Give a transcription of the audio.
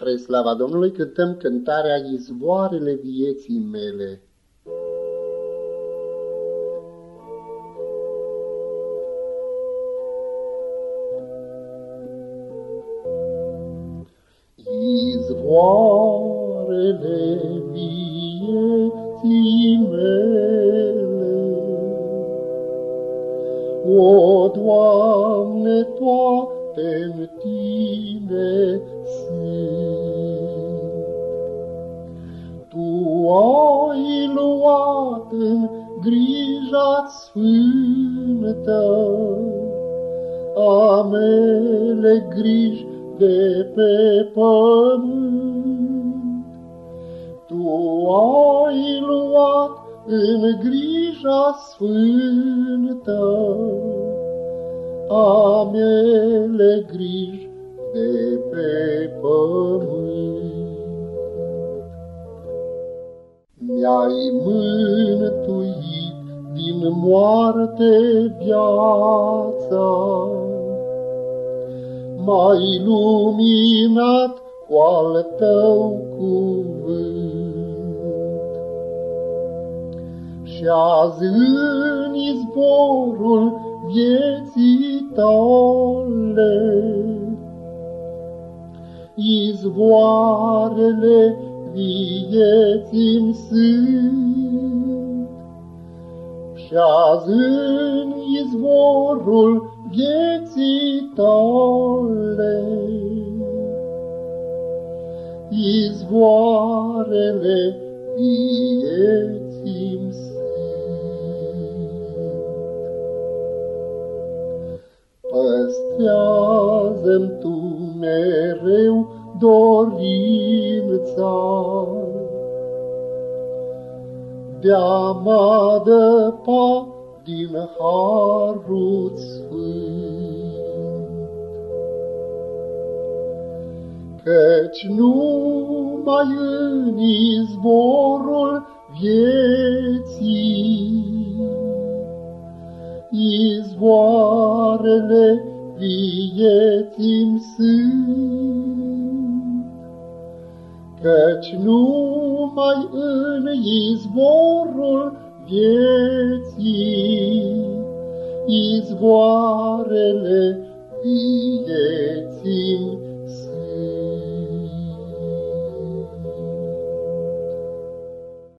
Spre slava Domnului cântăm cântarea Izvoarele vieții mele. Izvoarele vieții mele, O, Doamne, toate-n Tine grija sfântă a mele griji de pe pământ. Tu ai luat în grija sfântă a mele griji de Mi-ai mântuit din moarte viața, M-ai luminat cu al tău cuvânt. Și azi în izborul vieții tale, Izvoarele vieții sunt. Și azi în izvorul vieții tale, izvoarele vieții sunt. Păstrează-mi tu mereu dorința de-a mă dăpa din harul sfânt. Căci numai în izvorul vieții izvoarele vieții sunt. Căci numai în izvorul vieții, izvoarele vieții,